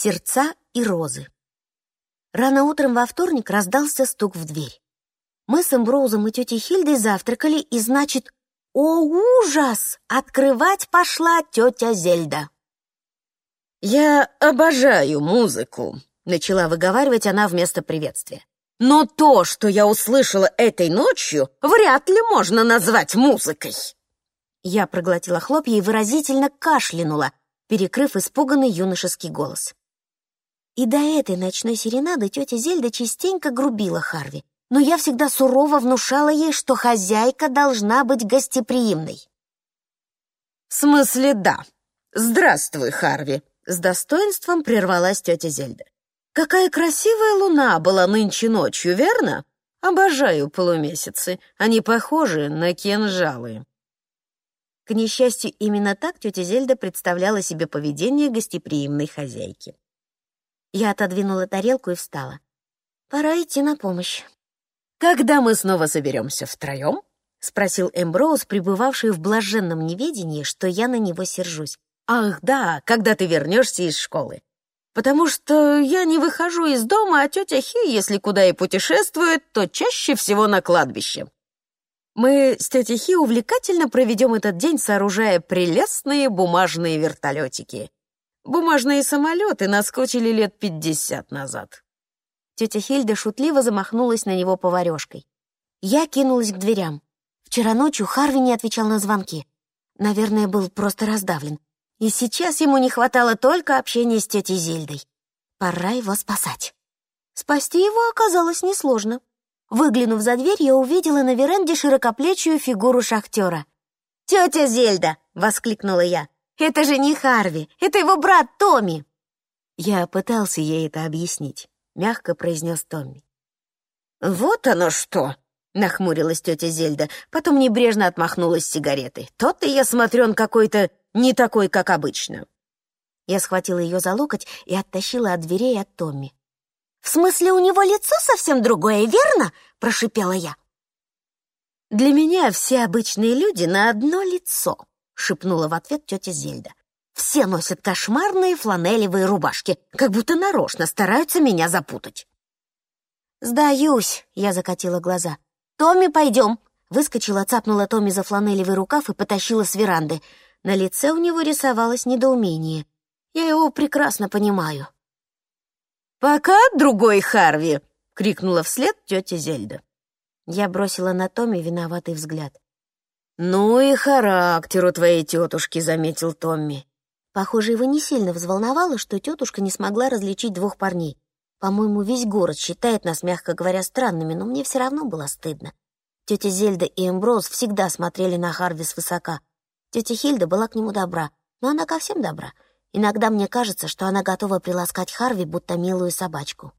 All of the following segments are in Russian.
Сердца и розы. Рано утром во вторник раздался стук в дверь. Мы с Эмброузом и тетей Хильдой завтракали, и, значит, о, ужас! Открывать пошла тетя Зельда. «Я обожаю музыку», — начала выговаривать она вместо приветствия. «Но то, что я услышала этой ночью, вряд ли можно назвать музыкой». Я проглотила хлопья и выразительно кашлянула, перекрыв испуганный юношеский голос. И до этой ночной серенады тетя Зельда частенько грубила Харви, но я всегда сурово внушала ей, что хозяйка должна быть гостеприимной. «В смысле, да. Здравствуй, Харви», — с достоинством прервалась тетя Зельда. «Какая красивая луна была нынче ночью, верно? Обожаю полумесяцы. Они похожи на кинжалы». К несчастью, именно так тетя Зельда представляла себе поведение гостеприимной хозяйки. Я отодвинула тарелку и встала. Пора идти на помощь. «Когда мы снова соберемся втроем?» — спросил Эмброуз, пребывавший в блаженном неведении, что я на него сержусь. «Ах, да, когда ты вернешься из школы. Потому что я не выхожу из дома, а тетя Хи, если куда и путешествует, то чаще всего на кладбище. Мы с тетей Хи увлекательно проведем этот день, сооружая прелестные бумажные вертолетики. Бумажные самолеты наскочили лет пятьдесят назад. Тетя Хильда шутливо замахнулась на него поварёшкой. Я кинулась к дверям. Вчера ночью Харви не отвечал на звонки. Наверное, был просто раздавлен. И сейчас ему не хватало только общения с тетей Зельдой. Пора его спасать. Спасти его оказалось несложно. Выглянув за дверь, я увидела на веранде широкоплечую фигуру шахтера. «Тетя Зельда!» — воскликнула я. «Это же не Харви, это его брат Томми!» Я пытался ей это объяснить мягко произнес Томми. «Вот оно что!» — нахмурилась тетя Зельда, потом небрежно отмахнулась сигаретой. «Тот-то я смотрю, он какой-то не такой, как обычно». Я схватила ее за локоть и оттащила от дверей от Томми. «В смысле, у него лицо совсем другое, верно?» — прошипела я. «Для меня все обычные люди на одно лицо», — шепнула в ответ тетя Зельда. Все носят кошмарные фланелевые рубашки, как будто нарочно стараются меня запутать. «Сдаюсь», — я закатила глаза. «Томми, пойдем!» Выскочила, цапнула Томми за фланелевый рукав и потащила с веранды. На лице у него рисовалось недоумение. Я его прекрасно понимаю. «Пока, другой Харви!» — крикнула вслед тетя Зельда. Я бросила на Томми виноватый взгляд. «Ну и характер у твоей тетушки», — заметил Томми. Похоже, его не сильно взволновало, что тетушка не смогла различить двух парней. По-моему, весь город считает нас, мягко говоря, странными, но мне все равно было стыдно. Тетя Зельда и Эмброуз всегда смотрели на Харви свысока. Тетя Хильда была к нему добра, но она ко всем добра. Иногда мне кажется, что она готова приласкать Харви, будто милую собачку.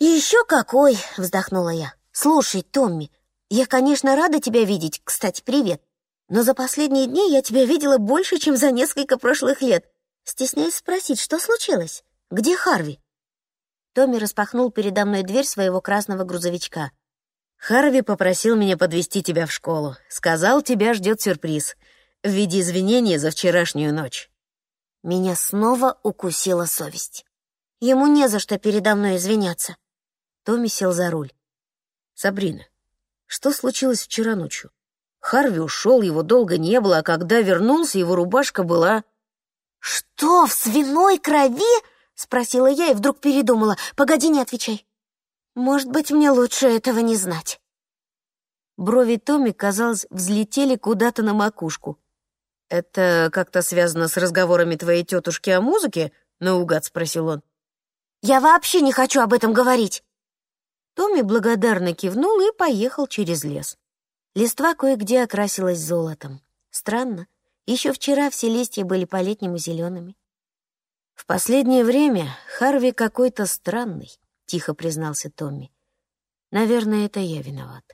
«И еще какой!» — вздохнула я. «Слушай, Томми, я, конечно, рада тебя видеть. Кстати, привет но за последние дни я тебя видела больше, чем за несколько прошлых лет. Стесняюсь спросить, что случилось? Где Харви?» Томми распахнул передо мной дверь своего красного грузовичка. «Харви попросил меня подвести тебя в школу. Сказал, тебя ждет сюрприз. В виде извинения за вчерашнюю ночь». Меня снова укусила совесть. Ему не за что передо мной извиняться. Томми сел за руль. «Сабрина, что случилось вчера ночью?» Харви ушел, его долго не было, а когда вернулся, его рубашка была... «Что, в свиной крови?» — спросила я и вдруг передумала. «Погоди, не отвечай. Может быть, мне лучше этого не знать». Брови Томми, казалось, взлетели куда-то на макушку. «Это как-то связано с разговорами твоей тетушки о музыке?» — наугад спросил он. «Я вообще не хочу об этом говорить!» Томми благодарно кивнул и поехал через лес. Листва кое-где окрасилась золотом. Странно, еще вчера все листья были по-летнему зелеными. «В последнее время Харви какой-то странный», — тихо признался Томми. «Наверное, это я виноват».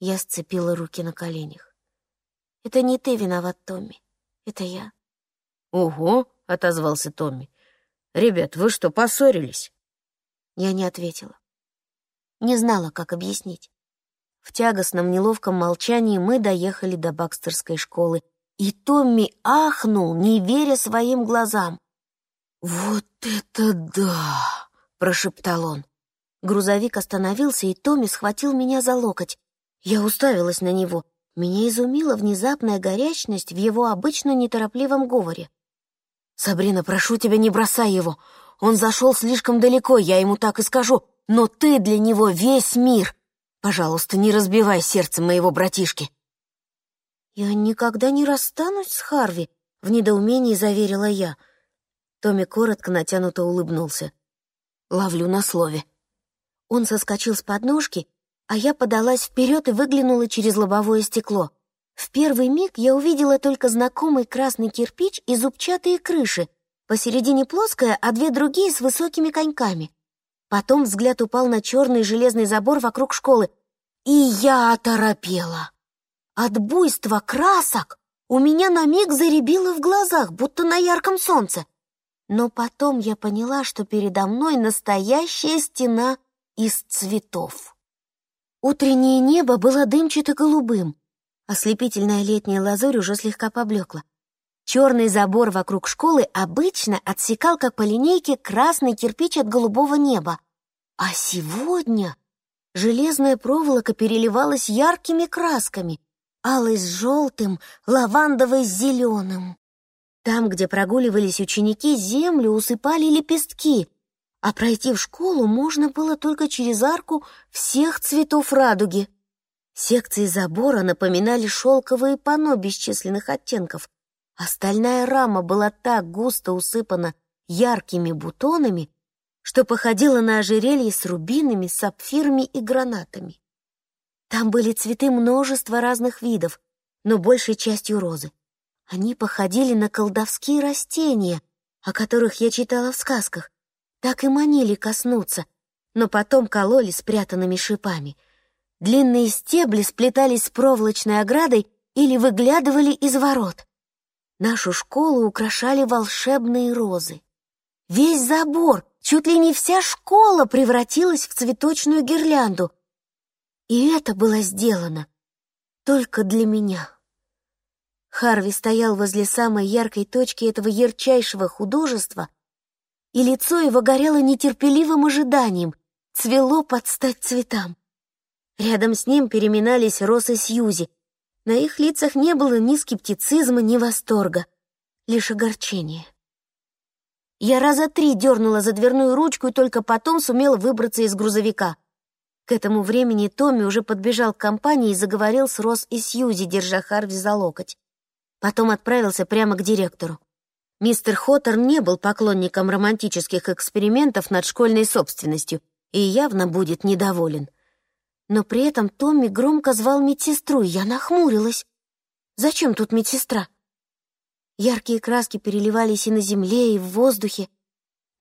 Я сцепила руки на коленях. «Это не ты виноват, Томми. Это я». «Ого!» — отозвался Томми. «Ребят, вы что, поссорились?» Я не ответила. Не знала, как объяснить. В тягостном неловком молчании мы доехали до Бакстерской школы, и Томми ахнул, не веря своим глазам. «Вот это да!» — прошептал он. Грузовик остановился, и Томми схватил меня за локоть. Я уставилась на него. Меня изумила внезапная горячность в его обычно неторопливом говоре. «Сабрина, прошу тебя, не бросай его. Он зашел слишком далеко, я ему так и скажу. Но ты для него весь мир. Пожалуйста, не разбивай сердце моего братишки». «Я никогда не расстанусь с Харви», — в недоумении заверила я. Томми коротко натянуто улыбнулся. «Ловлю на слове». Он соскочил с подножки, а я подалась вперед и выглянула через лобовое стекло. В первый миг я увидела только знакомый красный кирпич и зубчатые крыши, посередине плоская, а две другие с высокими коньками. Потом взгляд упал на черный железный забор вокруг школы, и я оторопела. От буйства красок у меня на миг заребило в глазах, будто на ярком солнце. Но потом я поняла, что передо мной настоящая стена из цветов. Утреннее небо было дымчато-голубым, ослепительная летняя лазурь уже слегка поблекла. Черный забор вокруг школы обычно отсекал, как по линейке, красный кирпич от голубого неба. А сегодня железная проволока переливалась яркими красками, алой с желтым, лавандовой с зеленым. Там, где прогуливались ученики, землю усыпали лепестки, а пройти в школу можно было только через арку всех цветов радуги. Секции забора напоминали шелковые панно бесчисленных оттенков, Остальная рама была так густо усыпана яркими бутонами, что походила на ожерелье с рубинами, сапфирами и гранатами. Там были цветы множества разных видов, но большей частью розы. Они походили на колдовские растения, о которых я читала в сказках, так и манили коснуться, но потом кололи спрятанными шипами. Длинные стебли сплетались с проволочной оградой или выглядывали из ворот. Нашу школу украшали волшебные розы. Весь забор, чуть ли не вся школа превратилась в цветочную гирлянду. И это было сделано только для меня. Харви стоял возле самой яркой точки этого ярчайшего художества, и лицо его горело нетерпеливым ожиданием, цвело под стать цветам. Рядом с ним переминались Рос и Сьюзи, на их лицах не было ни скептицизма, ни восторга, лишь огорчение. Я раза три дернула за дверную ручку и только потом сумела выбраться из грузовика. К этому времени Томми уже подбежал к компании и заговорил с Рос и Сьюзи, держа Харви за локоть. Потом отправился прямо к директору. Мистер Хоттер не был поклонником романтических экспериментов над школьной собственностью и явно будет недоволен. Но при этом Томми громко звал медсестру, и я нахмурилась. Зачем тут медсестра? Яркие краски переливались и на земле, и в воздухе.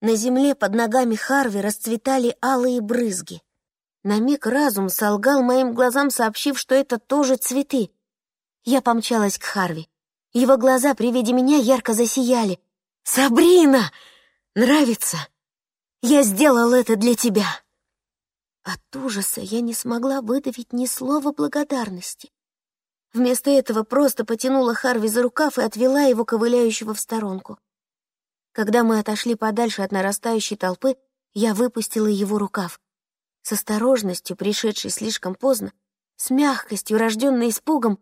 На земле под ногами Харви расцветали алые брызги. На миг разум солгал моим глазам, сообщив, что это тоже цветы. Я помчалась к Харви. Его глаза при виде меня ярко засияли. «Сабрина! Нравится? Я сделал это для тебя!» От ужаса я не смогла выдавить ни слова благодарности. Вместо этого просто потянула Харви за рукав и отвела его ковыляющего в сторонку. Когда мы отошли подальше от нарастающей толпы, я выпустила его рукав. С осторожностью, пришедшей слишком поздно, с мягкостью, рожденной испугом,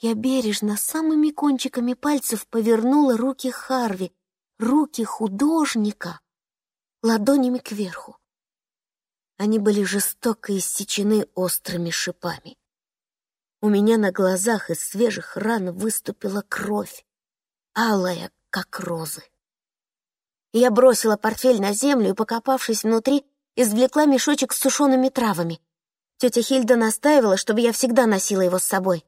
я бережно самыми кончиками пальцев повернула руки Харви, руки художника, ладонями кверху. Они были жестоко иссечены острыми шипами. У меня на глазах из свежих ран выступила кровь, алая, как розы. Я бросила портфель на землю и, покопавшись внутри, извлекла мешочек с сушеными травами. Тетя Хильда настаивала, чтобы я всегда носила его с собой.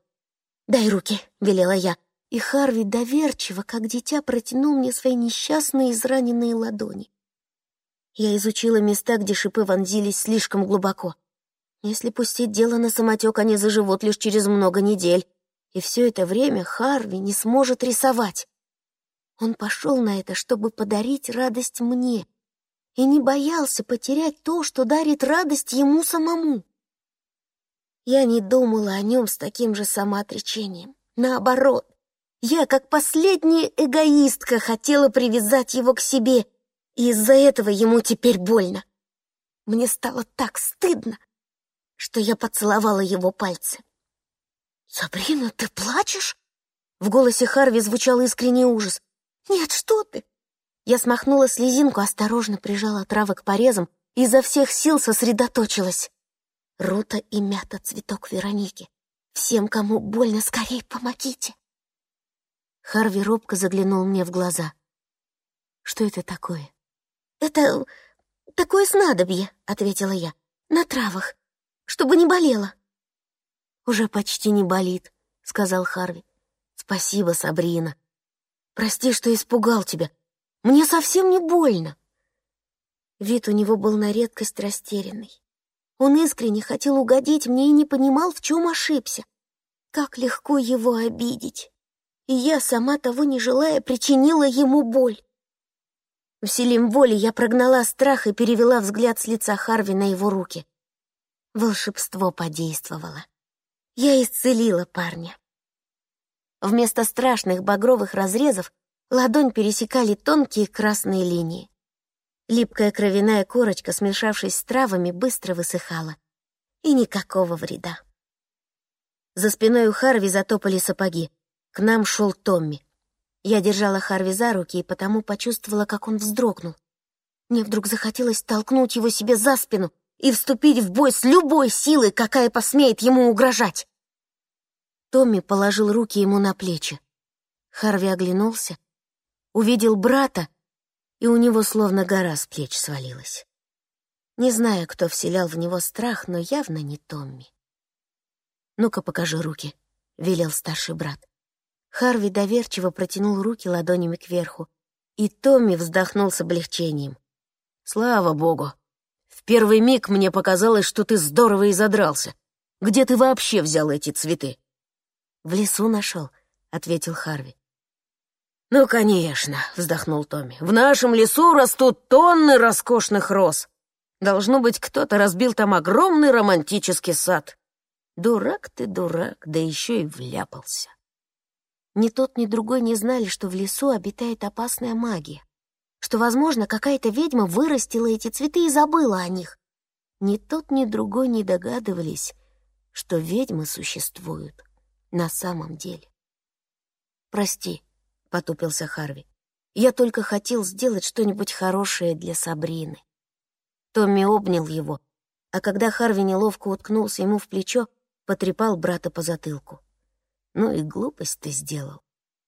«Дай руки», — велела я, и Харви доверчиво, как дитя, протянул мне свои несчастные израненные ладони. Я изучила места, где шипы вонзились слишком глубоко. Если пустить дело на самотек, они заживут лишь через много недель. И все это время Харви не сможет рисовать. Он пошел на это, чтобы подарить радость мне, и не боялся потерять то, что дарит радость ему самому. Я не думала о нем с таким же самоотречением. Наоборот, я, как последняя эгоистка, хотела привязать его к себе — И из-за этого ему теперь больно. Мне стало так стыдно, что я поцеловала его пальцы. «Сабрина, ты плачешь?» В голосе Харви звучал искренний ужас. «Нет, что ты!» Я смахнула слезинку, осторожно прижала травы к порезам и изо всех сил сосредоточилась. Рута и мята цветок Вероники. Всем, кому больно, скорей помогите. Харви робко заглянул мне в глаза. «Что это такое?» «Это такое снадобье», — ответила я, — «на травах, чтобы не болело». «Уже почти не болит», — сказал Харви. «Спасибо, Сабрина. Прости, что испугал тебя. Мне совсем не больно». Вид у него был на редкость растерянный. Он искренне хотел угодить мне и не понимал, в чем ошибся. Как легко его обидеть. И я, сама того не желая, причинила ему боль. Усилием воли я прогнала страх и перевела взгляд с лица Харви на его руки. Волшебство подействовало. Я исцелила парня. Вместо страшных багровых разрезов ладонь пересекали тонкие красные линии. Липкая кровяная корочка, смешавшись с травами, быстро высыхала. И никакого вреда. За спиной у Харви затопали сапоги. К нам шел Томми. Я держала Харви за руки и потому почувствовала, как он вздрогнул. Мне вдруг захотелось толкнуть его себе за спину и вступить в бой с любой силой, какая посмеет ему угрожать. Томми положил руки ему на плечи. Харви оглянулся, увидел брата, и у него словно гора с плеч свалилась. Не знаю, кто вселял в него страх, но явно не Томми. «Ну-ка, покажи руки», — велел старший брат. Харви доверчиво протянул руки ладонями кверху, и Томми вздохнул с облегчением. «Слава богу! В первый миг мне показалось, что ты здорово и задрался. Где ты вообще взял эти цветы?» «В лесу нашел», — ответил Харви. «Ну, конечно», — вздохнул Томми. «В нашем лесу растут тонны роскошных роз. Должно быть, кто-то разбил там огромный романтический сад. Дурак ты, дурак, да еще и вляпался». Ни тот, ни другой не знали, что в лесу обитает опасная магия, что, возможно, какая-то ведьма вырастила эти цветы и забыла о них. Ни тот, ни другой не догадывались, что ведьмы существуют на самом деле. «Прости», — потупился Харви, — «я только хотел сделать что-нибудь хорошее для Сабрины». Томми обнял его, а когда Харви неловко уткнулся ему в плечо, потрепал брата по затылку. «Ну и глупость ты сделал».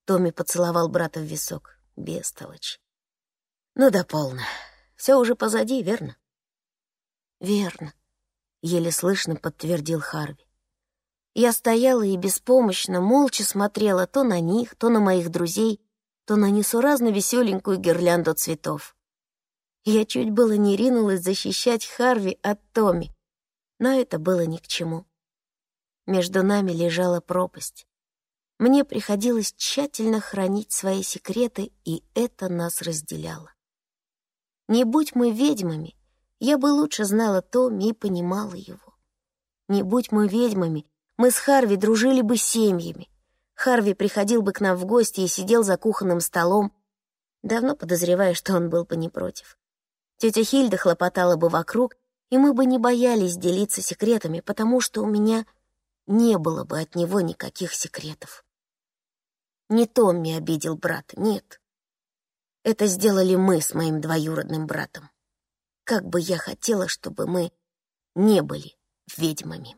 Томми поцеловал брата в висок. Бестолочь. «Ну да полно. Все уже позади, верно?» «Верно», — еле слышно подтвердил Харви. Я стояла и беспомощно, молча смотрела то на них, то на моих друзей, то на несуразно веселенькую гирлянду цветов. Я чуть было не ринулась защищать Харви от Томми, но это было ни к чему. Между нами лежала пропасть. Мне приходилось тщательно хранить свои секреты, и это нас разделяло. Не будь мы ведьмами, я бы лучше знала Томми и понимала его. Не будь мы ведьмами, мы с Харви дружили бы семьями. Харви приходил бы к нам в гости и сидел за кухонным столом, давно подозревая, что он был бы не против. Тетя Хильда хлопотала бы вокруг, и мы бы не боялись делиться секретами, потому что у меня не было бы от него никаких секретов. Не Томми обидел брата, нет. Это сделали мы с моим двоюродным братом. Как бы я хотела, чтобы мы не были ведьмами.